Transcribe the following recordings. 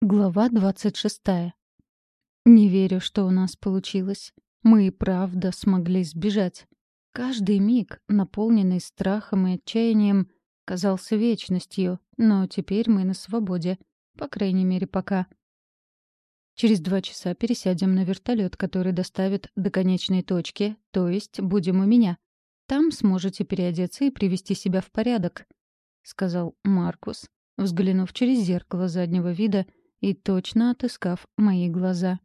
Глава двадцать шестая. Не верю, что у нас получилось. Мы и правда смогли сбежать. Каждый миг, наполненный страхом и отчаянием, казался вечностью, но теперь мы на свободе. По крайней мере, пока. Через два часа пересядем на вертолет, который доставит до конечной точки, то есть будем у меня. Там сможете переодеться и привести себя в порядок, — сказал Маркус, взглянув через зеркало заднего вида — и точно отыскав мои глаза.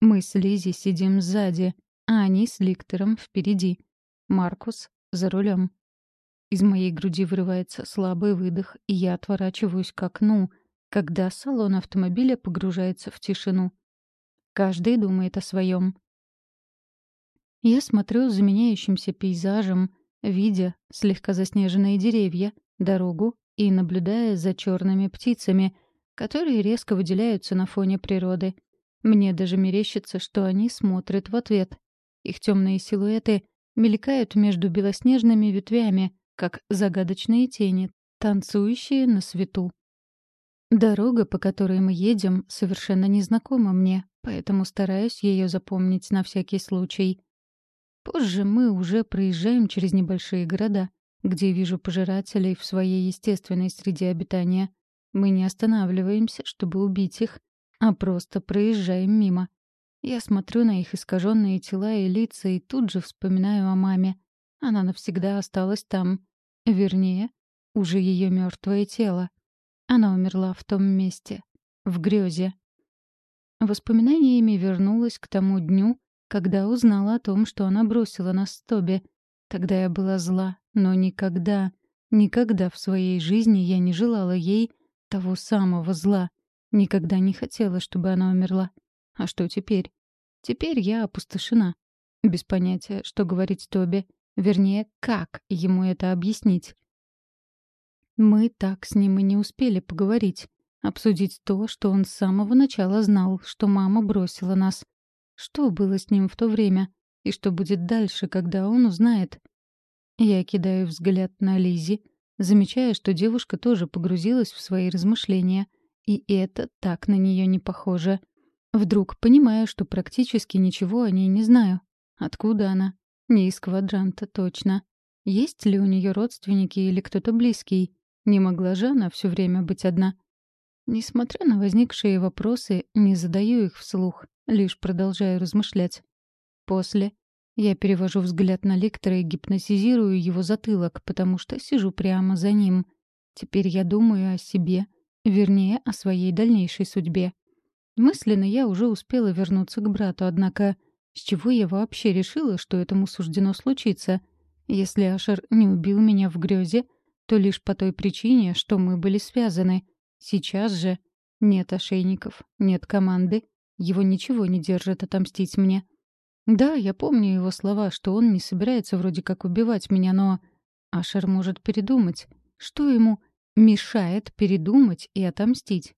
Мы с Лизи сидим сзади, а они с Ликтором впереди. Маркус за рулем. Из моей груди вырывается слабый выдох, и я отворачиваюсь к окну, когда салон автомобиля погружается в тишину. Каждый думает о своем. Я смотрю за меняющимся пейзажем, видя слегка заснеженные деревья, дорогу и наблюдая за черными птицами — которые резко выделяются на фоне природы. Мне даже мерещится, что они смотрят в ответ. Их темные силуэты мелькают между белоснежными ветвями, как загадочные тени, танцующие на свету. Дорога, по которой мы едем, совершенно незнакома мне, поэтому стараюсь ее запомнить на всякий случай. Позже мы уже проезжаем через небольшие города, где вижу пожирателей в своей естественной среде обитания. Мы не останавливаемся, чтобы убить их, а просто проезжаем мимо. Я смотрю на их искаженные тела и лица и тут же вспоминаю о маме. Она навсегда осталась там. Вернее, уже ее мертвое тело. Она умерла в том месте, в грезе. Воспоминаниями вернулась к тому дню, когда узнала о том, что она бросила нас с Тоби. Тогда я была зла, но никогда, никогда в своей жизни я не желала ей того самого зла. Никогда не хотела, чтобы она умерла. А что теперь? Теперь я опустошена. Без понятия, что говорить Тоби. Вернее, как ему это объяснить. Мы так с ним и не успели поговорить. Обсудить то, что он с самого начала знал, что мама бросила нас. Что было с ним в то время? И что будет дальше, когда он узнает? Я кидаю взгляд на Лизи, замечая, что девушка тоже погрузилась в свои размышления, и это так на нее не похоже. Вдруг понимаю, что практически ничего о ней не знаю. Откуда она? Не из квадранта, точно. Есть ли у нее родственники или кто-то близкий? Не могла же она все время быть одна. Несмотря на возникшие вопросы, не задаю их вслух, лишь продолжаю размышлять. После я перевожу взгляд на лектора и гипнотизирую его затылок, потому что сижу прямо за ним. Теперь я думаю о себе, вернее, о своей дальнейшей судьбе. Мысленно я уже успела вернуться к брату, однако с чего я вообще решила, что этому суждено случиться? Если Ашер не убил меня в грезе, то лишь по той причине, что мы были связаны. Сейчас же нет ошейников, нет команды, его ничего не держит отомстить мне. Да, я помню его слова, что он не собирается вроде как убивать меня, но... Ашер может передумать. Что ему мешает передумать и отомстить?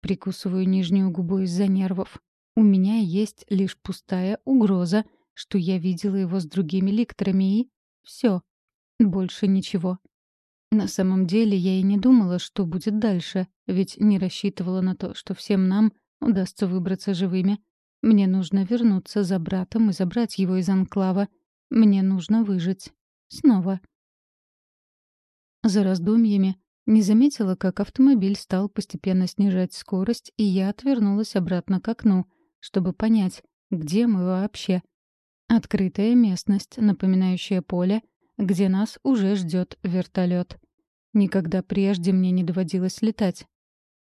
Прикусываю нижнюю губу из-за нервов. У меня есть лишь пустая угроза, что я видела его с другими ликторами и... все, Больше ничего. На самом деле я и не думала, что будет дальше, ведь не рассчитывала на то, что всем нам удастся выбраться живыми. Мне нужно вернуться за братом и забрать его из анклава. Мне нужно выжить. Снова. За раздумьями не заметила, как автомобиль стал постепенно снижать скорость, и я отвернулась обратно к окну, чтобы понять, где мы вообще. Открытая местность, напоминающая поле, где нас уже ждет вертолет. Никогда прежде мне не доводилось летать.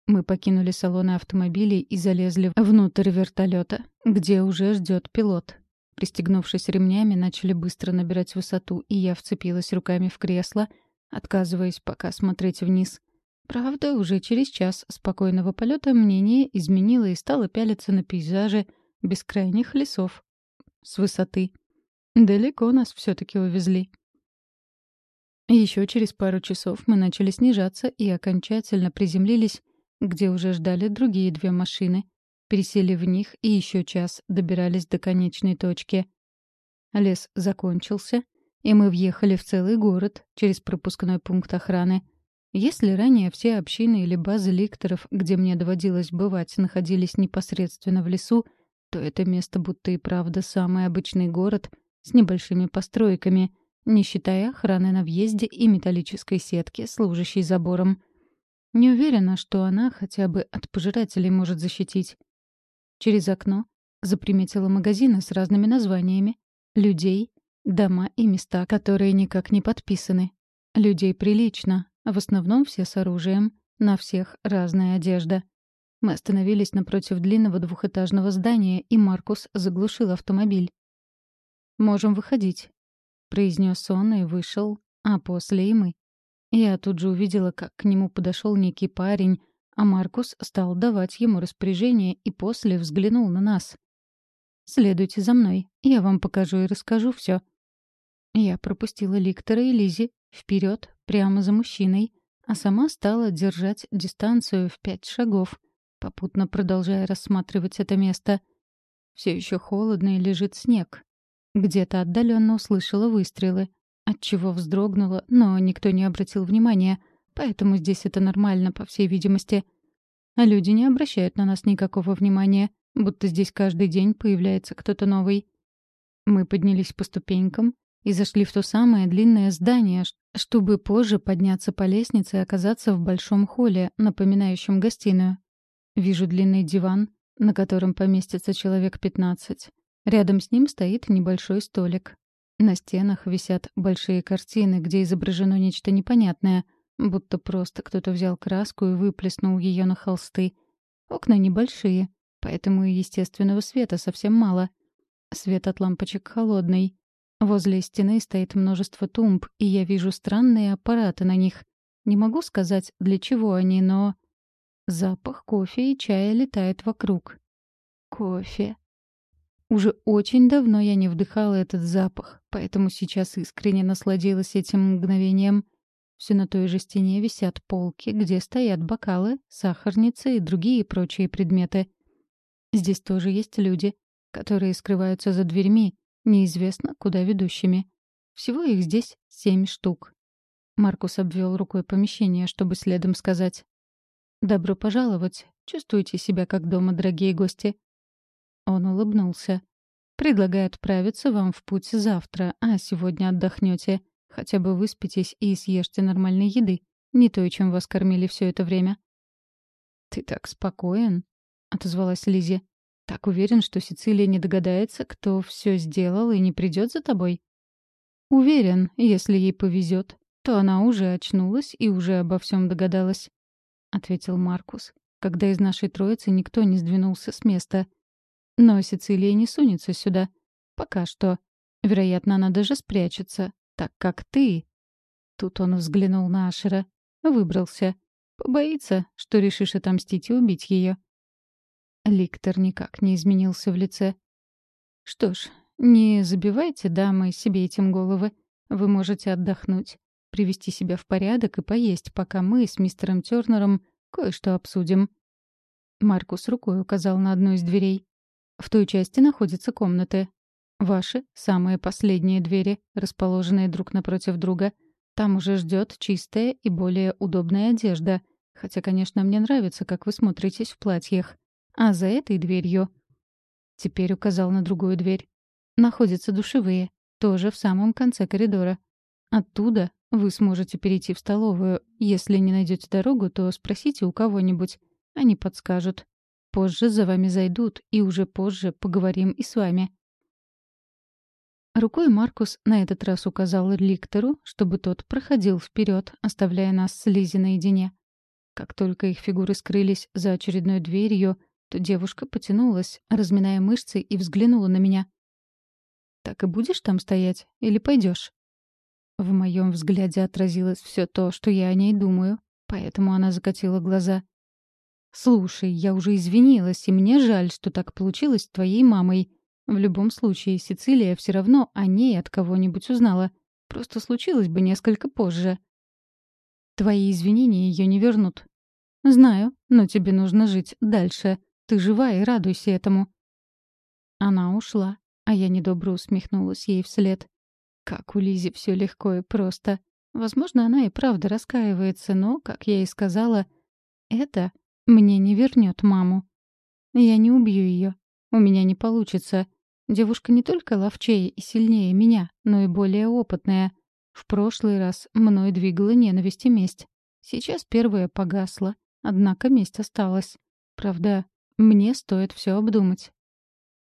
Мы покинули салоны автомобилей и залезли внутрь вертолета, где уже ждет пилот. Пристегнувшись ремнями, начали быстро набирать высоту, и я вцепилась руками в кресло, отказываясь пока смотреть вниз. Правда, уже через час спокойного полета мнение изменило и стало пялиться на пейзажи бескрайних лесов. С высоты. Далеко нас все таки увезли. Еще через пару часов мы начали снижаться и окончательно приземлились где уже ждали другие две машины. Пересели в них и еще час добирались до конечной точки. Лес закончился, и мы въехали в целый город через пропускной пункт охраны. Если ранее все общины или базы ликторов, где мне доводилось бывать, находились непосредственно в лесу, то это место будто и правда самый обычный город с небольшими постройками, не считая охраны на въезде и металлической сетки, служащей забором. Не уверена, что она хотя бы от пожирателей может защитить. Через окно заприметила магазины с разными названиями, людей, дома и места, которые никак не подписаны. Людей прилично, в основном все с оружием, на всех разная одежда. Мы остановились напротив длинного двухэтажного здания, и Маркус заглушил автомобиль. «Можем выходить», — произнес он и вышел, а после и мы. Я тут же увидела, как к нему подошел некий парень, а Маркус стал давать ему распоряжение и после взглянул на нас. «Следуйте за мной, я вам покажу и расскажу все. Я пропустила Ликтора и Лизи вперед, прямо за мужчиной, а сама стала держать дистанцию в пять шагов, попутно продолжая рассматривать это место. Все еще холодно и лежит снег. Где-то отдаленно услышала выстрелы, отчего вздрогнула, но никто не обратил внимания, поэтому здесь это нормально, по всей видимости. А люди не обращают на нас никакого внимания, будто здесь каждый день появляется кто-то новый. Мы поднялись по ступенькам, и зашли в то самое длинное здание, чтобы позже подняться по лестнице и оказаться в большом холле, напоминающем гостиную. Вижу длинный диван, на котором поместится человек 15. Рядом с ним стоит небольшой столик. На стенах висят большие картины, где изображено нечто непонятное, будто просто кто-то взял краску и выплеснул ее на холсты. Окна небольшие, поэтому и естественного света совсем мало. Свет от лампочек холодный. Возле стены стоит множество тумб, и я вижу странные аппараты на них. Не могу сказать, для чего они, но... Запах кофе и чая летает вокруг. Кофе. Уже очень давно я не вдыхала этот запах, поэтому сейчас искренне насладилась этим мгновением. Все на той же стене висят полки, где стоят бокалы, сахарницы и другие прочие предметы. Здесь тоже есть люди, которые скрываются за дверьми, неизвестно куда ведущими. Всего их здесь семь штук. Маркус обвел рукой помещение, чтобы следом сказать. «Добро пожаловать. Чувствуйте себя как дома, дорогие гости». Он улыбнулся. «Предлагаю отправиться вам в путь завтра, а сегодня отдохнете. Хотя бы выспитесь и съешьте нормальной еды. Не то, чем вас кормили все это время». «Ты так спокоен», — отозвалась Лизи. Так уверен, что Сицилия не догадается, кто все сделал и не придет за тобой? Уверен, если ей повезет, то она уже очнулась и уже обо всем догадалась, ответил Маркус, когда из нашей троицы никто не сдвинулся с места. Но Сицилия не сунется сюда. Пока что. Вероятно, она даже спрячется, так как ты. Тут он взглянул на Ашера. Выбрался. Побоится, что решишь отомстить и убить ее. Ликтор никак не изменился в лице. «Что ж, не забивайте, дамы, себе этим головы. Вы можете отдохнуть, привести себя в порядок и поесть, пока мы с мистером Тёрнером кое-что обсудим». Маркус рукой указал на одну из дверей. «В той части находятся комнаты. Ваши — самые последние двери, расположенные друг напротив друга. Там уже ждет чистая и более удобная одежда. Хотя, конечно, мне нравится, как вы смотритесь в платьях. А за этой дверью... Теперь указал на другую дверь. Находятся душевые, тоже в самом конце коридора. Оттуда вы сможете перейти в столовую. Если не найдете дорогу, то спросите у кого-нибудь. Они подскажут. Позже за вами зайдут, и уже позже поговорим и с вами. Рукой Маркус на этот раз указал Ликтору, чтобы тот проходил вперед, оставляя нас с Лизи наедине. Как только их фигуры скрылись за очередной дверью, то девушка потянулась, разминая мышцы, и взглянула на меня. «Так и будешь там стоять? Или пойдешь? В моем взгляде отразилось все то, что я о ней думаю, поэтому она закатила глаза. «Слушай, я уже извинилась, и мне жаль, что так получилось с твоей мамой. В любом случае, Сицилия все равно о ней от кого-нибудь узнала. Просто случилось бы несколько позже». «Твои извинения ее не вернут». «Знаю, но тебе нужно жить дальше. Ты жива и радуйся этому». Она ушла, а я недобро усмехнулась ей вслед. Как у Лизи все легко и просто. Возможно, она и правда раскаивается, но, как я и сказала, это мне не вернет маму. Я не убью ее. У меня не получится. Девушка не только ловчее и сильнее меня, но и более опытная. В прошлый раз мной двигала ненависть и месть. Сейчас первая погасла, однако месть осталась. Правда, мне стоит все обдумать.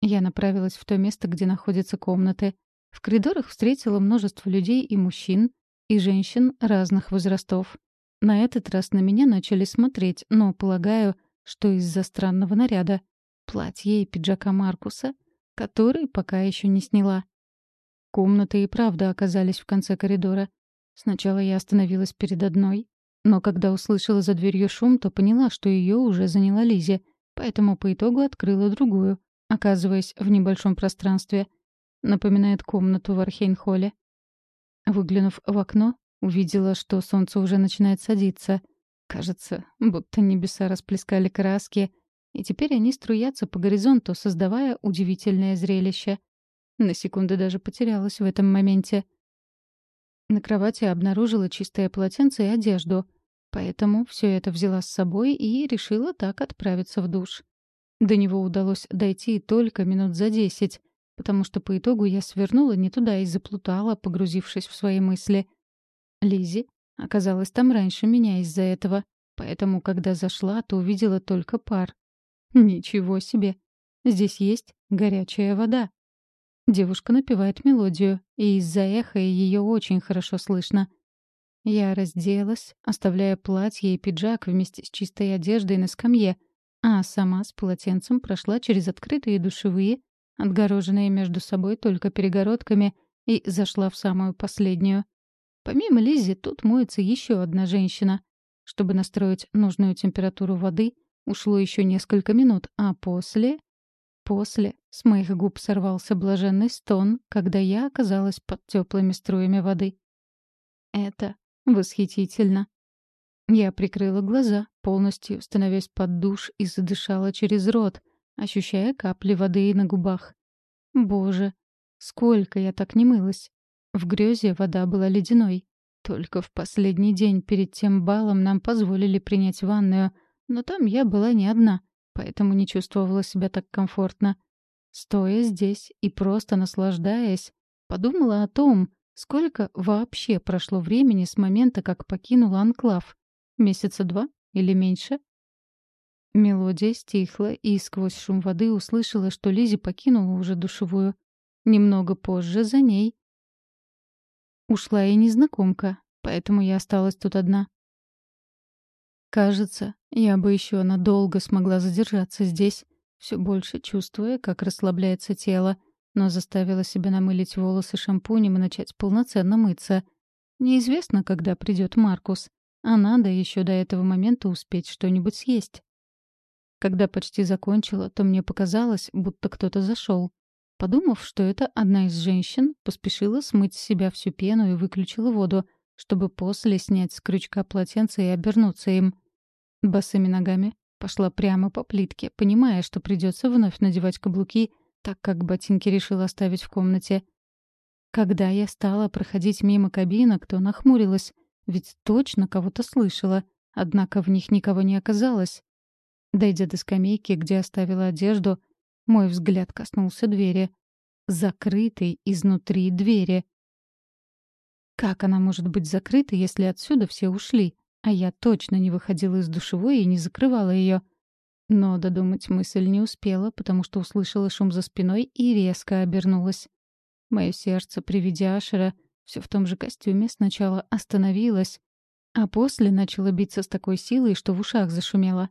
Я направилась в то место, где находятся комнаты. В коридорах встретила множество людей и мужчин, и женщин разных возрастов. На этот раз на меня начали смотреть, но, полагаю, что из-за странного наряда. Платье и пиджака Маркуса — который пока еще не сняла. Комнаты и правда оказались в конце коридора. Сначала я остановилась перед одной, но когда услышала за дверью шум, то поняла, что ее уже заняла Лизи, поэтому по итогу открыла другую, оказываясь в небольшом пространстве. Напоминает комнату в Архейнхолле. Выглянув в окно, увидела, что солнце уже начинает садиться. Кажется, будто небеса расплескали краски, и теперь они струятся по горизонту, создавая удивительное зрелище. На секунду даже потерялась в этом моменте. На кровати обнаружила чистое полотенце и одежду, поэтому все это взяла с собой и решила так отправиться в душ. До него удалось дойти только минут за десять, потому что по итогу я свернула не туда и заплутала, погрузившись в свои мысли. Лизи оказалась там раньше меня из-за этого, поэтому, когда зашла, то увидела только пар. Ничего себе. Здесь есть горячая вода. Девушка напевает мелодию, и из-за эха ее очень хорошо слышно. Я разделась, оставляя платье и пиджак вместе с чистой одеждой на скамье, а сама с полотенцем прошла через открытые душевые, отгороженные между собой только перегородками, и зашла в самую последнюю. Помимо Лизи тут моется еще одна женщина. Чтобы настроить нужную температуру воды, Ушло еще несколько минут, а после... После с моих губ сорвался блаженный стон, когда я оказалась под теплыми струями воды. Это восхитительно. Я прикрыла глаза, полностью становясь под душ и задышала через рот, ощущая капли воды на губах. Боже, сколько я так не мылась. В грёзе вода была ледяной. Только в последний день перед тем балом нам позволили принять ванную, но там я была не одна, поэтому не чувствовала себя так комфортно. Стоя здесь и просто наслаждаясь, подумала о том, сколько вообще прошло времени с момента, как покинула анклав. Месяца два или меньше? Мелодия стихла, и сквозь шум воды услышала, что Лизи покинула уже душевую. Немного позже за ней ушла и незнакомка, поэтому я осталась тут одна. Кажется, я бы еще надолго смогла задержаться здесь, все больше чувствуя, как расслабляется тело, но заставила себя намылить волосы шампунем и начать полноценно мыться. Неизвестно, когда придет Маркус, а надо еще до этого момента успеть что-нибудь съесть. Когда почти закончила, то мне показалось, будто кто-то зашел. Подумав, что это одна из женщин, поспешила смыть с себя всю пену и выключила воду, чтобы после снять с крючка полотенце и обернуться им. Босыми ногами пошла прямо по плитке, понимая, что придется вновь надевать каблуки, так как ботинки решила оставить в комнате. Когда я стала проходить мимо кабинок, то нахмурилась, ведь точно кого-то слышала, однако в них никого не оказалось. Дойдя до скамейки, где оставила одежду, мой взгляд коснулся двери. Закрытой изнутри двери. Как она может быть закрыта, если отсюда все ушли? А я точно не выходила из душевой и не закрывала ее. Но додумать мысль не успела, потому что услышала шум за спиной и резко обернулась. Мое сердце при виде Ашера все в том же костюме сначала остановилось, а после начало биться с такой силой, что в ушах зашумело.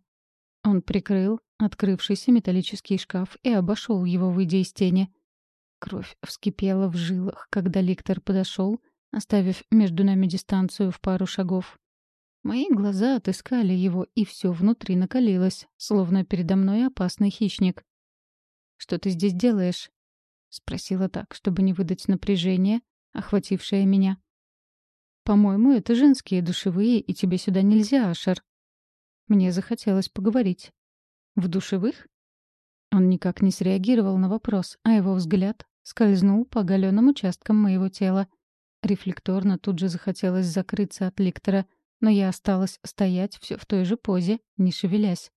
Он прикрыл открывшийся металлический шкаф и обошел его, выйдя из тени. Кровь вскипела в жилах, когда ликтор подошел, оставив между нами дистанцию в пару шагов. Мои глаза отыскали его, и все внутри накалилось, словно передо мной опасный хищник. «Что ты здесь делаешь?» — спросила так, чтобы не выдать напряжение, охватившее меня. «По-моему, это женские душевые, и тебе сюда нельзя, Ашер». Мне захотелось поговорить. «В душевых?» Он никак не среагировал на вопрос, а его взгляд скользнул по оголенным участкам моего тела. Рефлекторно тут же захотелось закрыться от ликтора, но я осталась стоять все в той же позе, не шевелясь.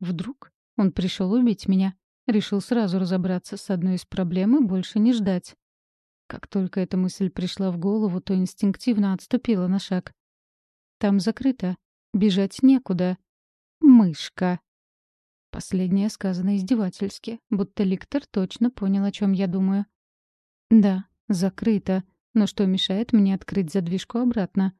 Вдруг он пришел убить меня. Решил сразу разобраться с одной из проблем и больше не ждать. Как только эта мысль пришла в голову, то инстинктивно отступила на шаг. «Там закрыто. Бежать некуда. Мышка». Последнее сказано издевательски, будто Ликтор точно понял, о чем я думаю. «Да, закрыто. Но что мешает мне открыть задвижку обратно?»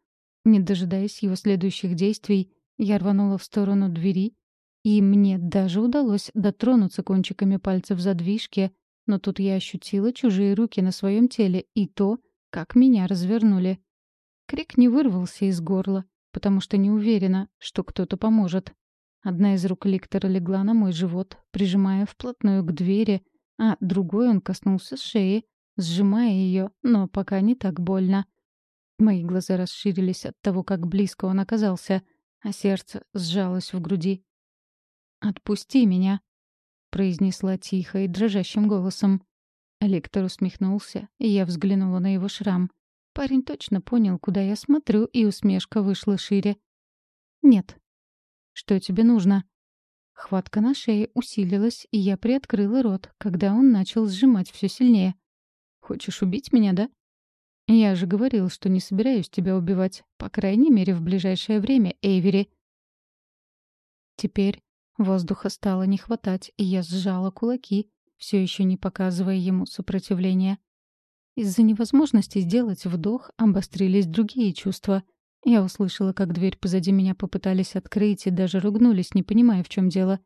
Не дожидаясь его следующих действий, я рванула в сторону двери, и мне даже удалось дотронуться кончиками пальцев задвижки, но тут я ощутила чужие руки на своем теле и то, как меня развернули. Крик не вырвался из горла, потому что не уверена, что кто-то поможет. Одна из рук Ликтора легла на мой живот, прижимая вплотную к двери, а другой он коснулся шеи, сжимая ее, но пока не так больно. Мои глаза расширились от того, как близко он оказался, а сердце сжалось в груди. «Отпусти меня», — произнесла тихо и дрожащим голосом. Лектор усмехнулся, и я взглянула на его шрам. Парень точно понял, куда я смотрю, и усмешка вышла шире. «Нет». «Что тебе нужно?» Хватка на шее усилилась, и я приоткрыла рот, когда он начал сжимать все сильнее. «Хочешь убить меня, да?» «Я же говорил, что не собираюсь тебя убивать, по крайней мере, в ближайшее время, Эйвери». Теперь Воздуха стало не хватать, и я сжала кулаки, все еще не показывая ему сопротивления. Из-за невозможности сделать вдох обострились другие чувства. Я услышала, как дверь позади меня попытались открыть и даже ругнулись, не понимая, в чем дело.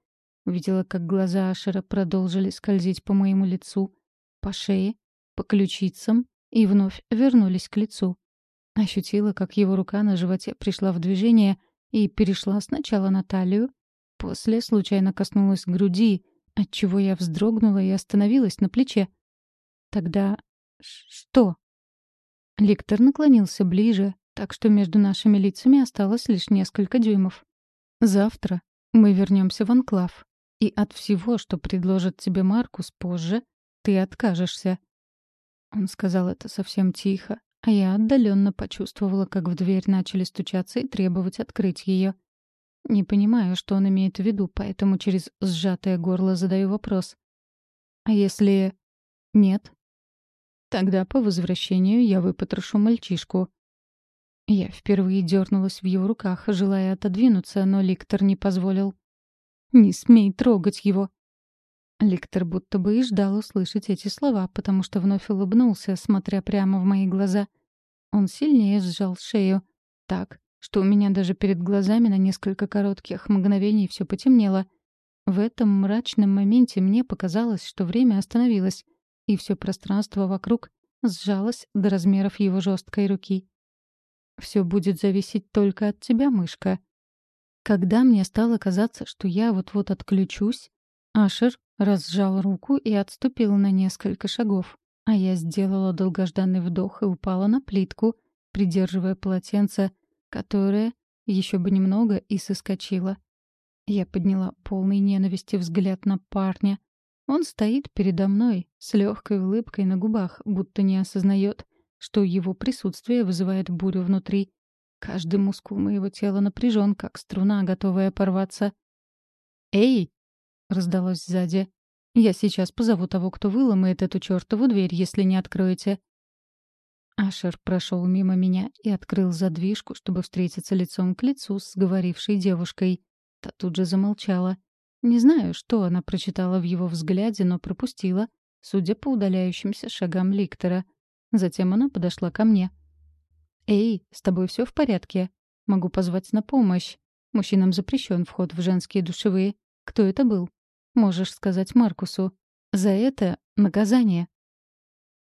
Увидела, как глаза Ашера продолжили скользить по моему лицу, по шее, по ключицам и вновь вернулись к лицу. Ощутила, как его рука на животе пришла в движение и перешла сначала на талию, После случайно коснулась груди, отчего я вздрогнула и остановилась на плече. Тогда что? Ликтор наклонился ближе, так что между нашими лицами осталось лишь несколько дюймов. Завтра мы вернемся в Анклав, и от всего, что предложит тебе Маркус позже, ты откажешься. Он сказал это совсем тихо, а я отдаленно почувствовала, как в дверь начали стучаться и требовать открыть ее. Не понимаю, что он имеет в виду, поэтому через сжатое горло задаю вопрос. А если... нет? Тогда по возвращению я выпотрошу мальчишку. Я впервые дернулась в его руках, желая отодвинуться, но Ликтор не позволил. «Не смей трогать его!» Ликтор будто бы и ждал услышать эти слова, потому что вновь улыбнулся, смотря прямо в мои глаза. Он сильнее сжал шею, так, что у меня даже перед глазами на несколько коротких мгновений все потемнело. В этом мрачном моменте мне показалось, что время остановилось, и все пространство вокруг сжалось до размеров его жесткой руки. Все будет зависеть только от тебя, мышка. Когда мне стало казаться, что я вот-вот отключусь, Ашер разжал руку и отступил на несколько шагов, а я сделала долгожданный вдох и упала на плитку, придерживая полотенце, которая еще бы немного и соскочила. Я подняла полный ненависти взгляд на парня. Он стоит передо мной с легкой улыбкой на губах, будто не осознает, что его присутствие вызывает бурю внутри. Каждый мускул моего тела напряжен, как струна, готовая порваться. «Эй!» — раздалось сзади. «Я сейчас позову того, кто выломает эту чертову дверь, если не откроете». Ашер прошел мимо меня и открыл задвижку, чтобы встретиться лицом к лицу с говорившей девушкой. Та тут же замолчала. Не знаю, что она прочитала в его взгляде, но пропустила, судя по удаляющимся шагам Ликтора. Затем она подошла ко мне. «Эй, с тобой все в порядке? Могу позвать на помощь. Мужчинам запрещен вход в женские душевые. Кто это был? Можешь сказать Маркусу. За это наказание».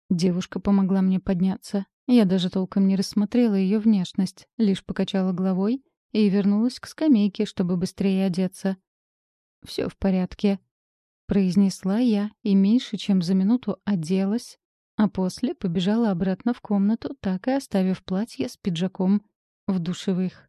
Девушка помогла мне подняться. Я даже толком не рассмотрела ее внешность, лишь покачала головой и вернулась к скамейке, чтобы быстрее одеться. Все в порядке», — произнесла я и меньше чем за минуту оделась, а после побежала обратно в комнату, так и оставив платье с пиджаком в душевых.